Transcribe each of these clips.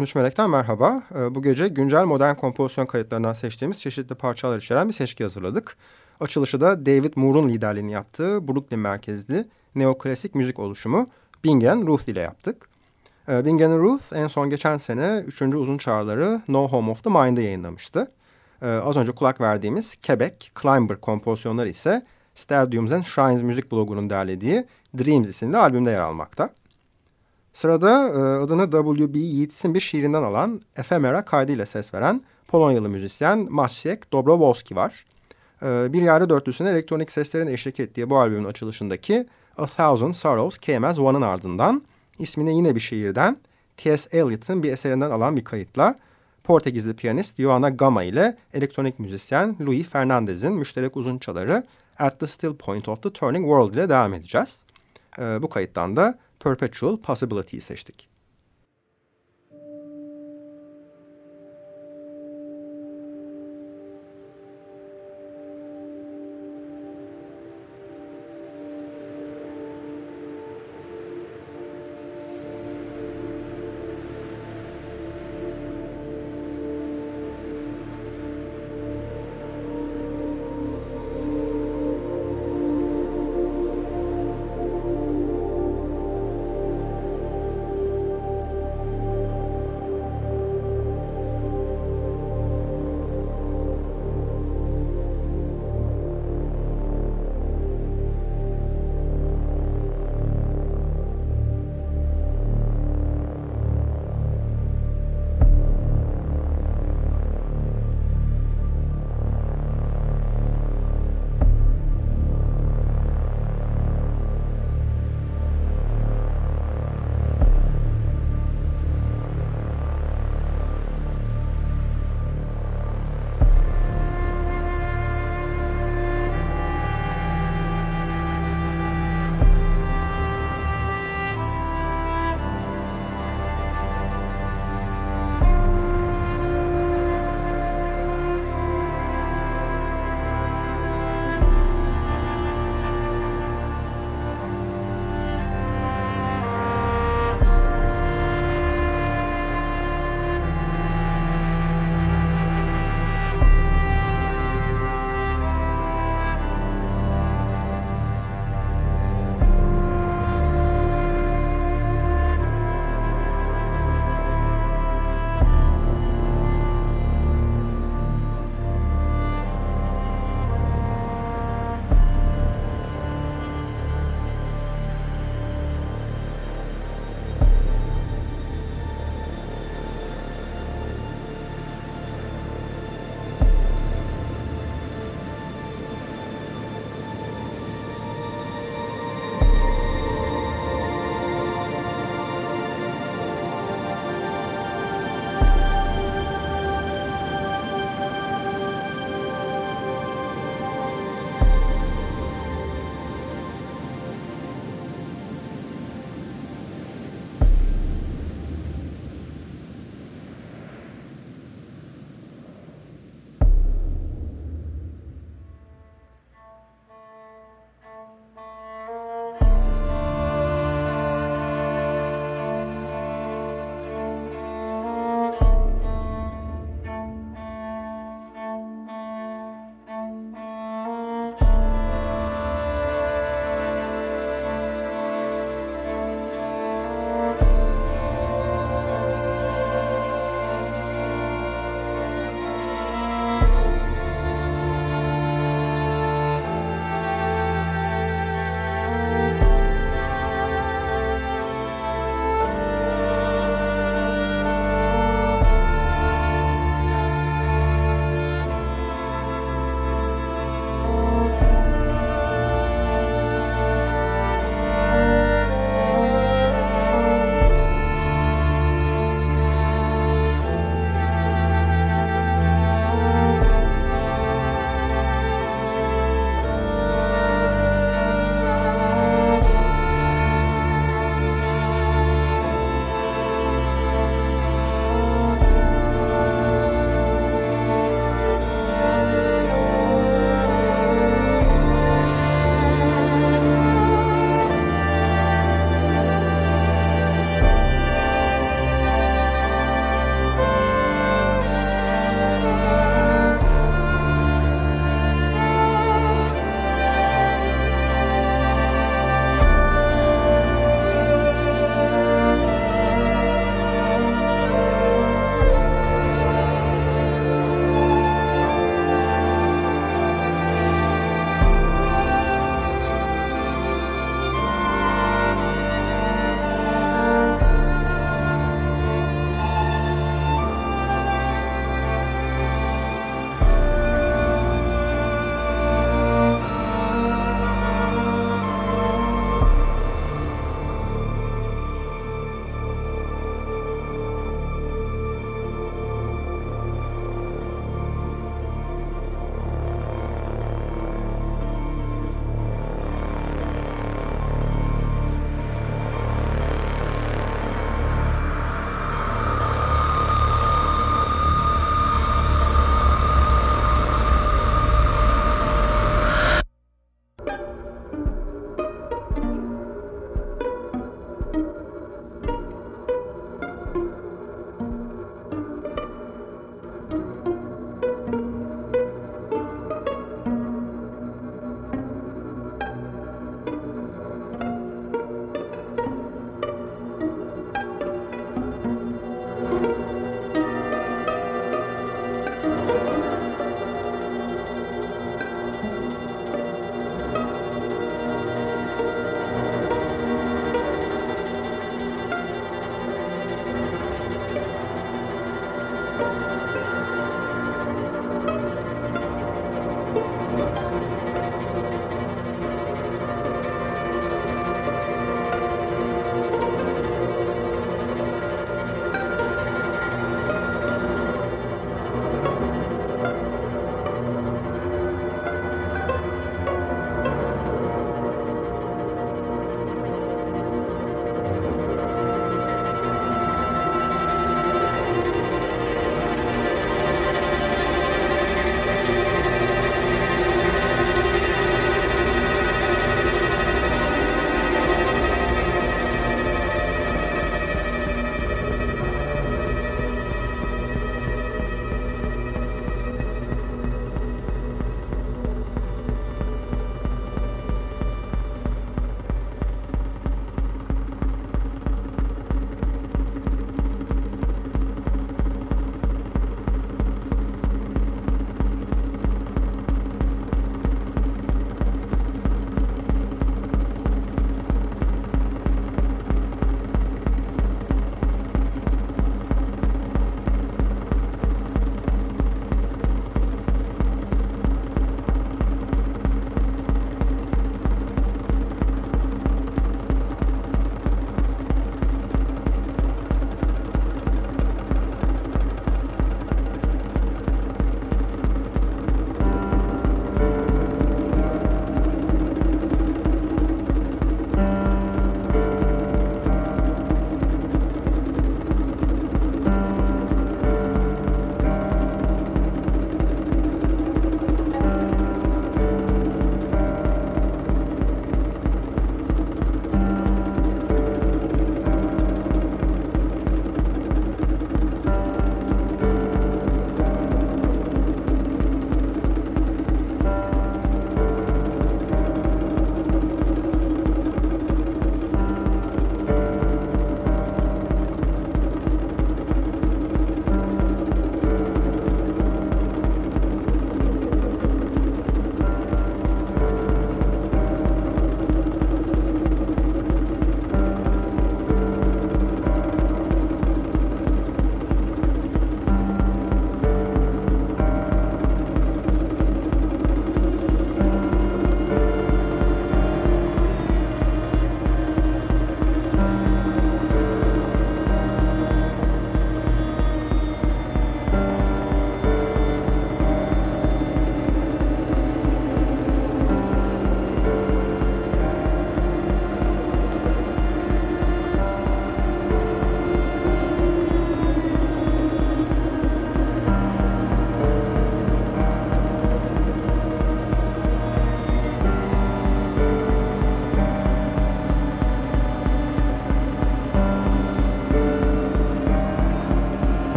13 Melek'ten merhaba. Ee, bu gece güncel modern kompozisyon kayıtlarından seçtiğimiz çeşitli parçalar içeren bir seçki hazırladık. Açılışı da David Moore'un liderliğini yaptığı Brooklyn merkezli neoklasik müzik oluşumu Bingen Ruth ile yaptık. Ee, Bingen Ruth en son geçen sene 3. uzun çağrıları No Home of the Mind'ı yayınlamıştı. Ee, az önce kulak verdiğimiz Quebec Climber kompozisyonları ise Stadiums and Shrines müzik blogunun derlediği Dreams isimli albümde yer almakta. Sırada e, adını W.B. Yeats'in bir şiirinden alan Efemera kaydıyla ses veren Polonyalı müzisyen Maciek Dobrowolski var. E, bir yerde dörtlüsüne elektronik seslerin eşlik ettiği bu albümün açılışındaki A Thousand Sorrows Came As One'ın ardından ismini yine bir şiirden T.S. Eliot'ın bir eserinden alan bir kayıtla Portekizli piyanist Joana Gama ile elektronik müzisyen Louis Fernandez'in müşterek uzunçaları At the Still Point of the Turning World ile devam edeceğiz. E, bu kayıttan da Perpetual Possibility'yi seçtik.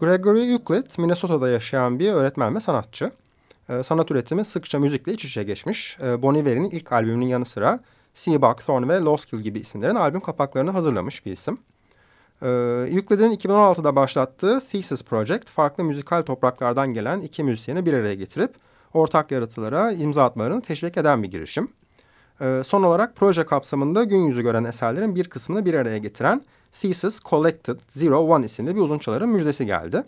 Gregory Euclid, Minnesota'da yaşayan bir öğretmen ve sanatçı. E, sanat üretimi sıkça müzikle iç içe geçmiş. E, Bon Iver'in ilk albümünün yanı sıra Seabuck, Thorn ve Loskill gibi isimlerin albüm kapaklarını hazırlamış bir isim. E, Euclid'in 2016'da başlattığı Thesis Project, farklı müzikal topraklardan gelen iki müzisyeni bir araya getirip ortak yaratılara imza atmalarını teşvik eden bir girişim. E, son olarak proje kapsamında gün yüzü gören eserlerin bir kısmını bir araya getiren Thesis Collected Zero One isimli bir uzunçaların müjdesi geldi.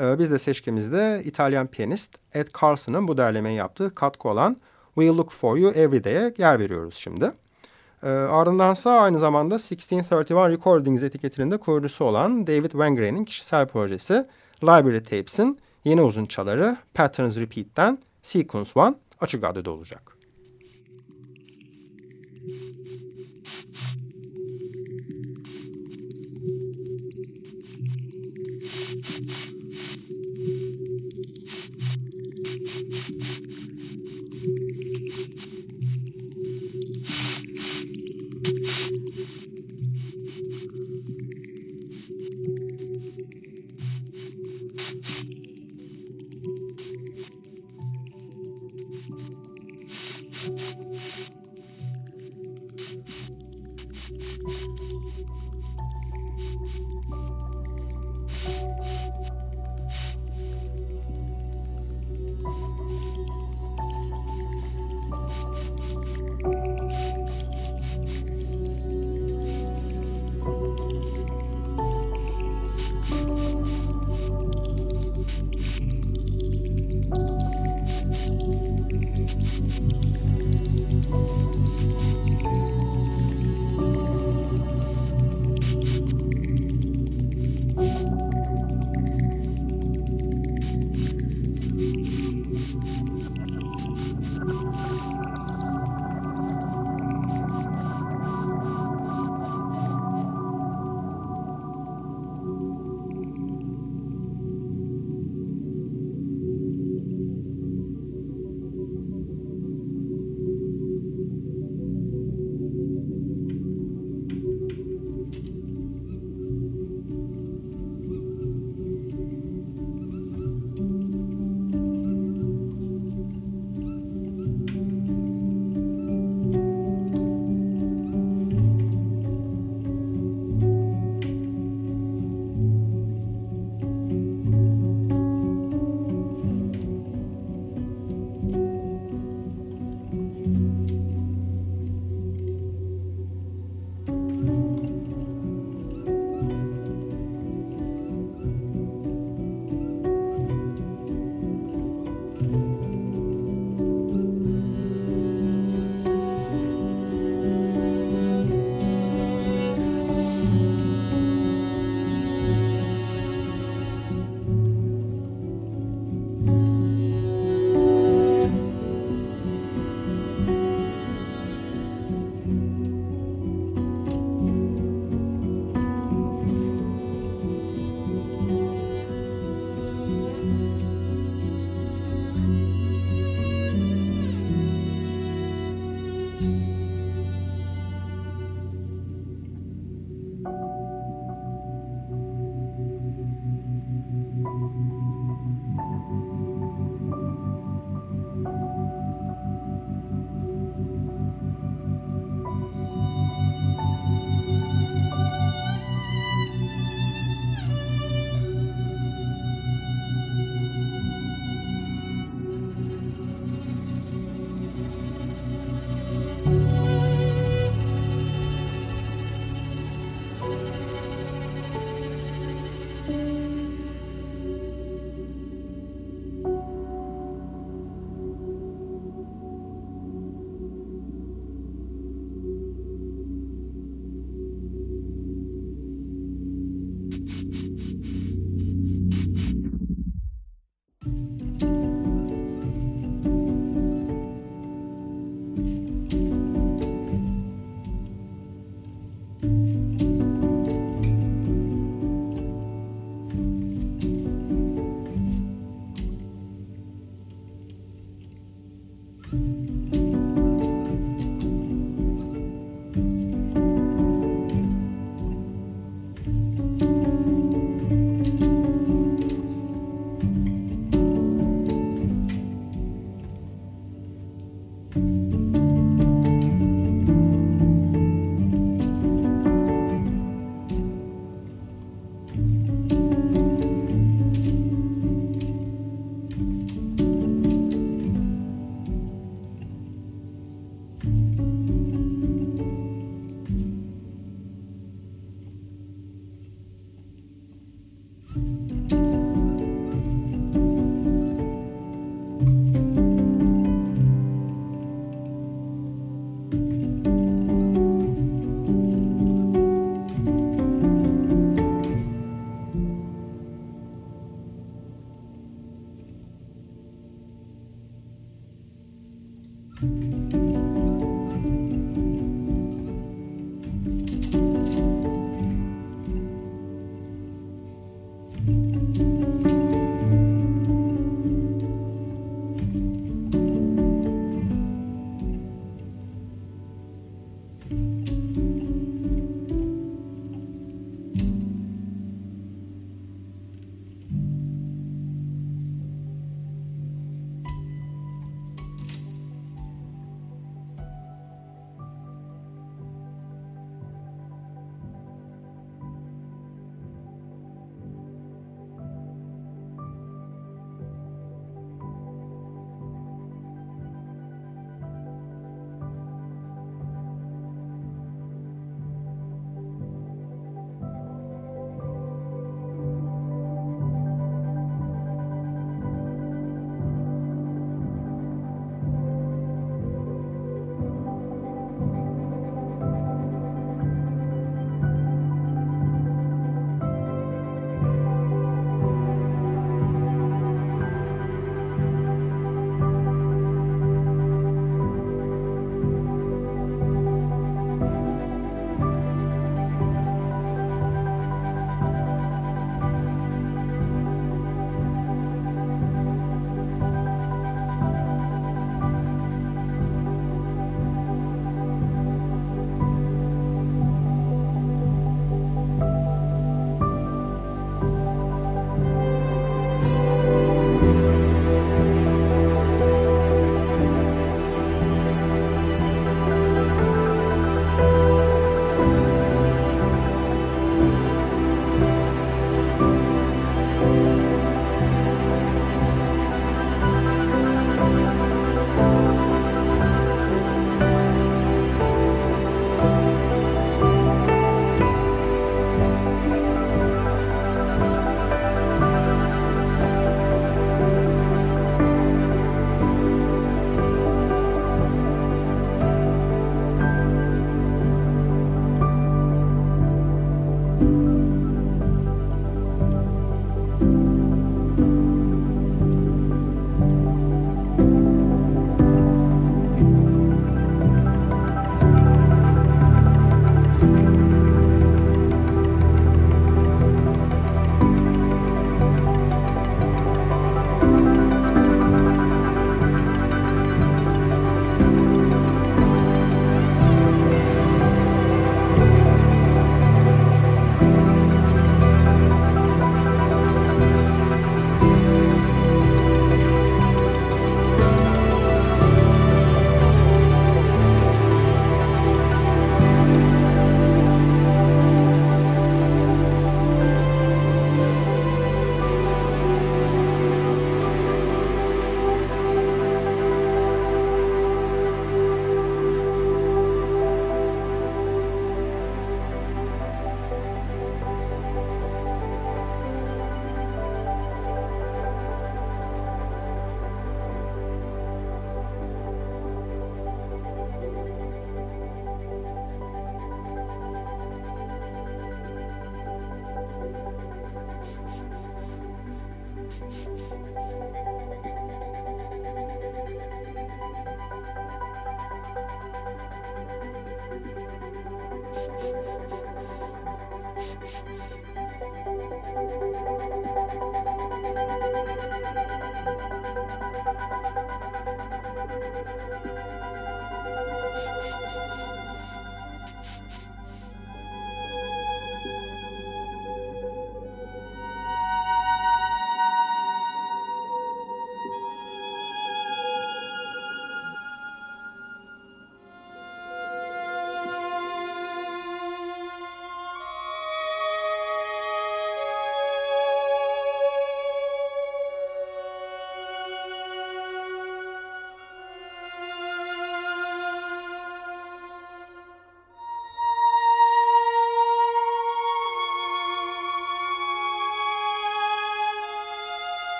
Ee, biz de seçkimizde İtalyan piyanist Ed Carson'ın bu derlemeyi yaptığı katkı olan We Look For You Every Day'e yer veriyoruz şimdi. Ee, ardındansa aynı zamanda 1631 Recordings etiketinin de kurucusu olan David Wengray'nin kişisel projesi Library Tapes'in yeni uzunçaları Patterns Repeat'ten Sequence One açık radyoda olacak.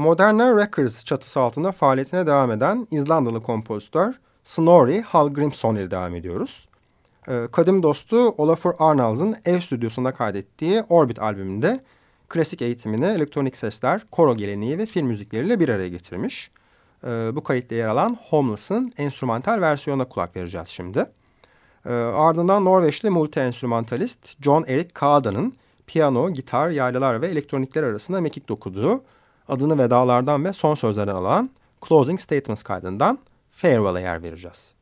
Moderna Records çatısı altında faaliyetine devam eden İzlandalı kompozitör Snorri Hallgrimsson ile devam ediyoruz. Ee, kadim dostu Olafur Arnalds'ın ev stüdyosunda kaydettiği Orbit albümünde klasik eğitimini elektronik sesler, koro geleneği ve film müzikleriyle bir araya getirmiş. Ee, bu kayıtta yer alan Homeless'ın enstrümantal versiyonuna kulak vereceğiz şimdi. Ee, ardından Norveçli multi-enstrümantalist John Erik Kada'nın piyano, gitar, yaylılar ve elektronikler arasında mekik dokuduğu adını vedalardan ve son sözlerden alan Closing Statements kaydından Farewell'a yer vereceğiz.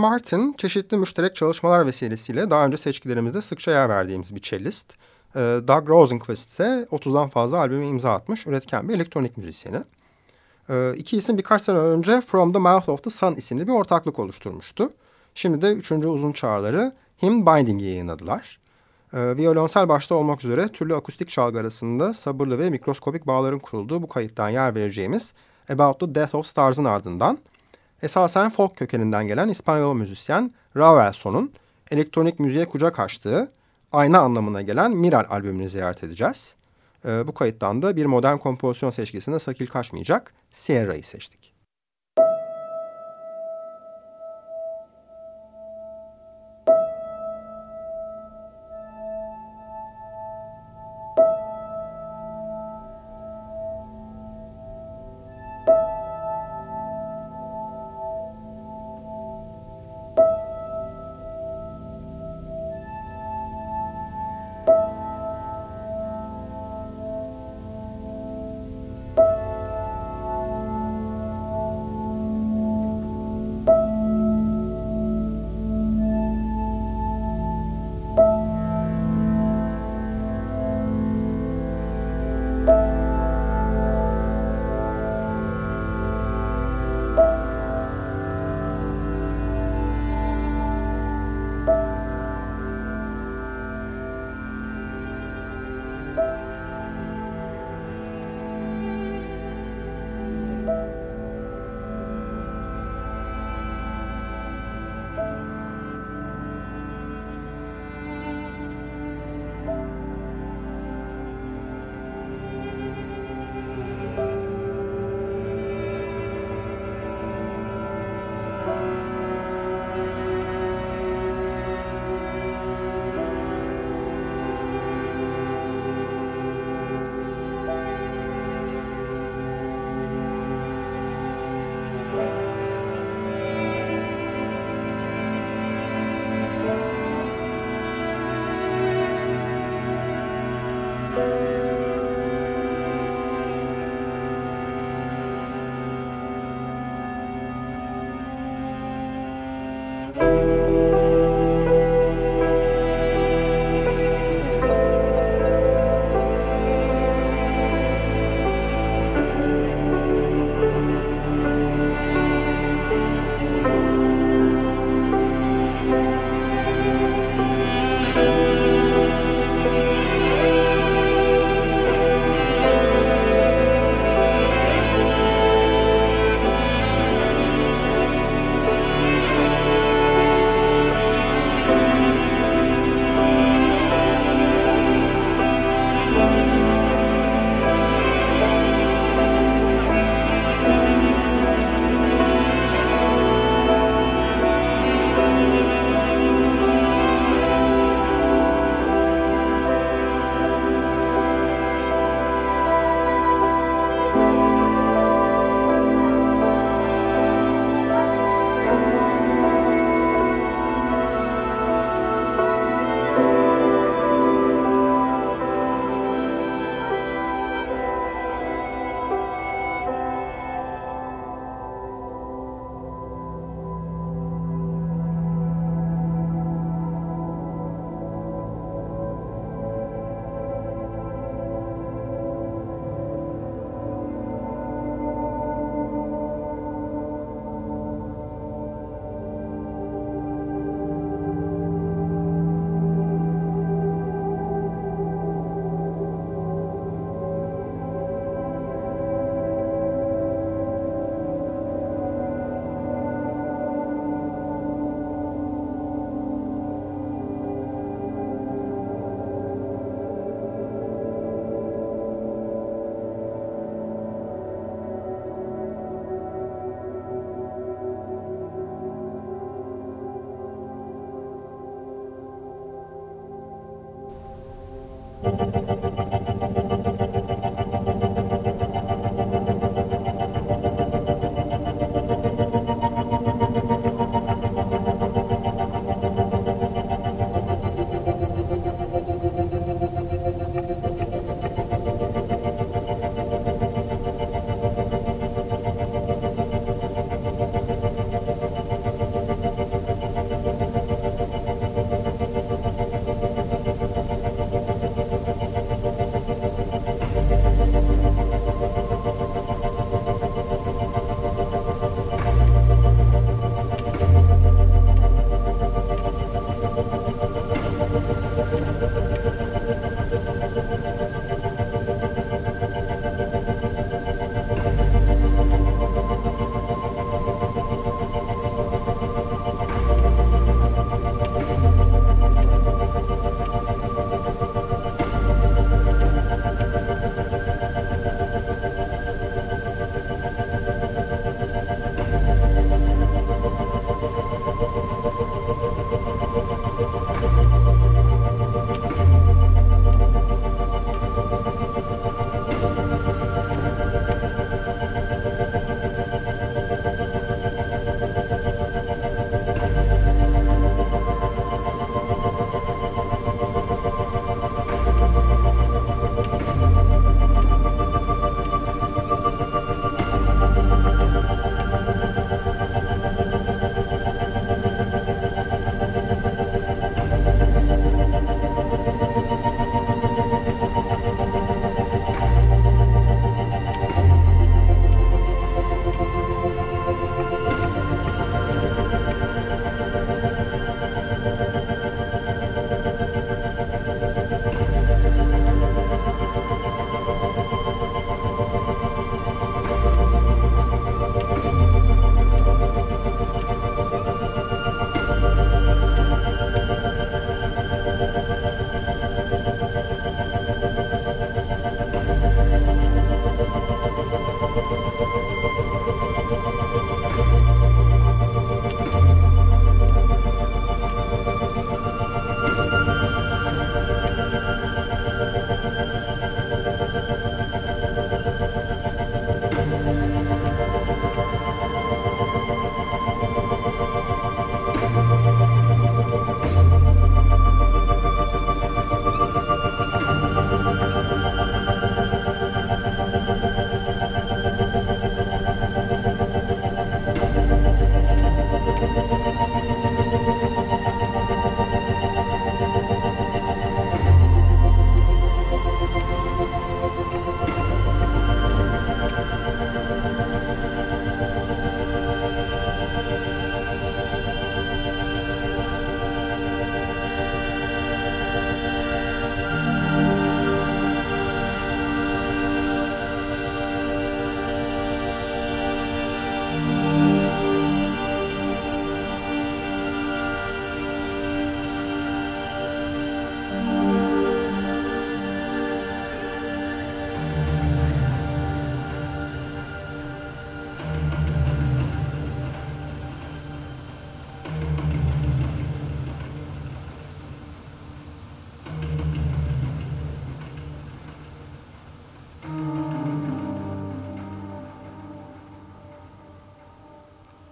Martin çeşitli müşterek çalışmalar vesilesiyle daha önce seçkilerimizde sıkça yer verdiğimiz bir cellist. Ee, Doug Rosenquist ise 30'dan fazla albüme imza atmış üretken bir elektronik müzisyeni. Ee, iki isim birkaç sene önce From the Mouth of the Sun isimli bir ortaklık oluşturmuştu. Şimdi de üçüncü uzun çağrıları Him Binding'i yayınladılar. Ee, Viyolonsel başta olmak üzere türlü akustik çalgı arasında sabırlı ve mikroskopik bağların kurulduğu bu kayıttan yer vereceğimiz About the Death of Stars'ın ardından esasen folk kökeninden gelen İspanyol müzisyen Ravel elektronik müziğe kucak açtığı ayna anlamına gelen Miral albümünü ziyaret edeceğiz. Ee, bu kayıttan da bir modern kompozisyon seçkisine sakil kaçmayacak Sierra'yı seçtik.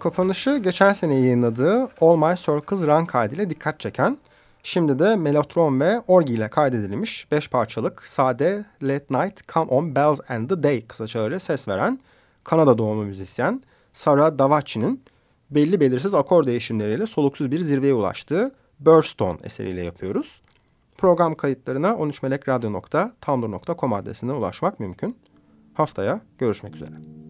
Kapanışı geçen sene yayınladığı All My Circles Run kaydıyla dikkat çeken, şimdi de melotron ve orgi ile kaydedilmiş 5 parçalık sade Late Night Come On Bells and the Day kısaca ses veren Kanada doğumlu müzisyen Sarah Davachi'nin belli belirsiz akor değişimleriyle soluksuz bir zirveye ulaştığı Burstone eseriyle yapıyoruz. Program kayıtlarına 13melekradyo.tumblr.com adresine ulaşmak mümkün. Haftaya görüşmek üzere.